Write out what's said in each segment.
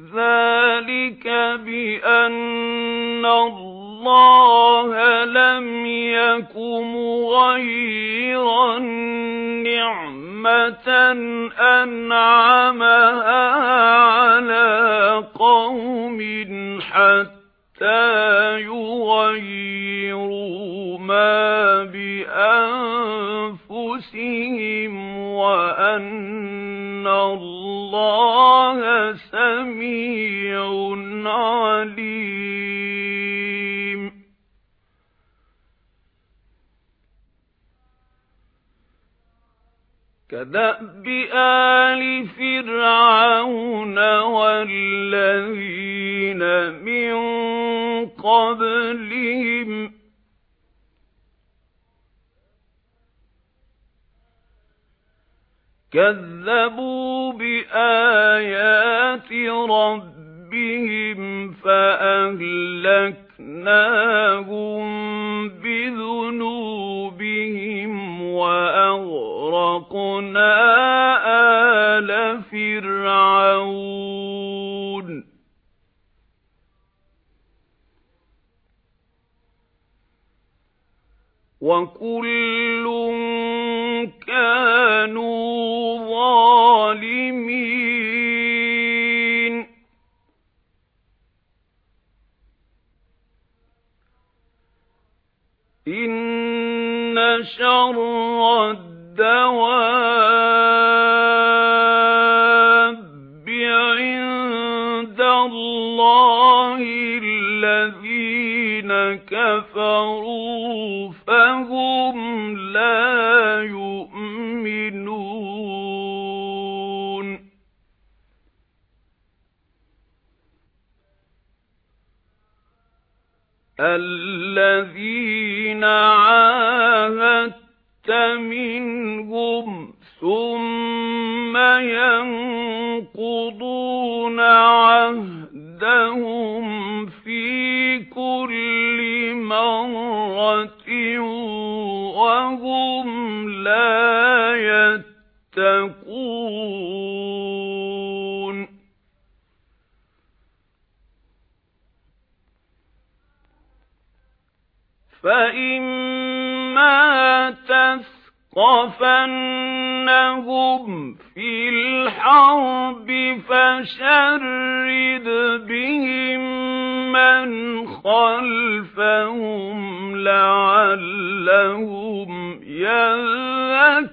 ذَلِكَ بِأَنَّ اللَّهَ لَمْ يَكُ مُغَيِّرًا نِّعْمَةً أَنْعَمَهَا عَلَى قَوْمٍ حَتَّى يُغَيِّرُوا مَا بِأَنفُسِهِمْ وَأَنَّ اللَّهَ سَمِيعٌ عَلِيمٌ. كَدَأْبِ آلِ فِرْعَوْنَ وَالَّذِينَ مِن قَبْلِهِمْ. كَذَّبُوا بِآيَاتِ رَبِّهِمْ فَأَهْلَكْنَاهُمْ بِذُنُوبِهِمْ وَأَغْرَقْنَا آلَ فِرْعَوْنَ. وَكُلٌّ كَانُوا شَرَّ الدَّوَابِّ عِندَ اللَّهِ الَّذِينَ كَفَرُوا فَهُمْ الَّذِينَ عَاهَدتَّ مِنْهُمْ ثُمَّ يَنقُضُونَ عَهْدَهُمْ فِي كُلِّ مَرَّةٍ وَهُمْ لَا فَإِمَّا تَثْقَفَنَّهُمْ فِي الْحَرْبِ فَشَرِّدْ بِهِمْ مَنْ خَلْفَهُمْ لَعَلَّهُمْ يَذَّكَّرُونَ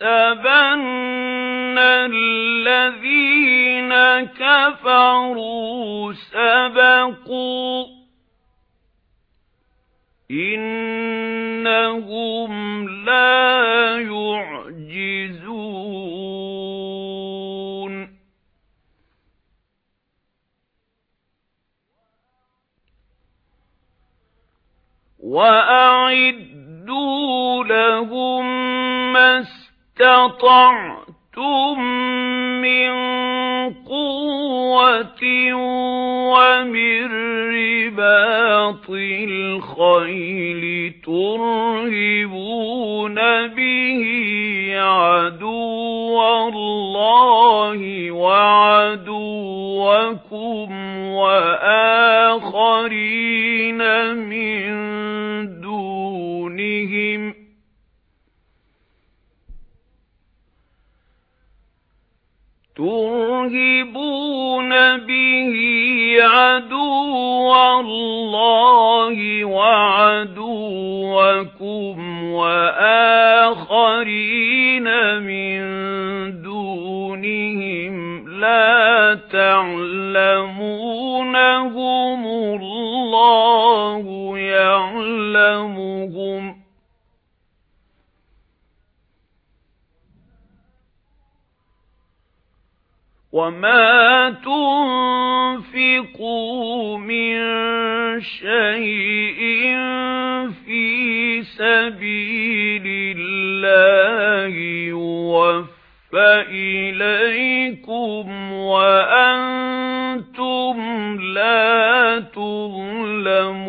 يَحْسَبَنَّ الَّذِينَ كَفَرُوا سَبَقُوا إِنَّهُمْ لَا يُعْجِزُونَ. وَأَعِدُّوا لَهُم مَّا اسْتَطَعْتُم مِّن قُوَّةٍ وَمِن رِّبَاطِ الْخَيْلِ تُرْهِبُونَ بِهِ عَدُوَّ اللَّهِ وَعَدُوَّكُمْ وَآخَرِينَ مِن تُرْهِبُونَ بِهِ عَدُوَّ الله وعدوكم وآخرين من دونهم لا تعلمونهم الله وَمَا تُنْفِقُوا مِنْ شَيْءٍ فِي سَبِيلِ اللَّهِ يُوَفَّ إِلَيْكُمْ وَأَنْتُمْ لَا تُظْلَمُونَ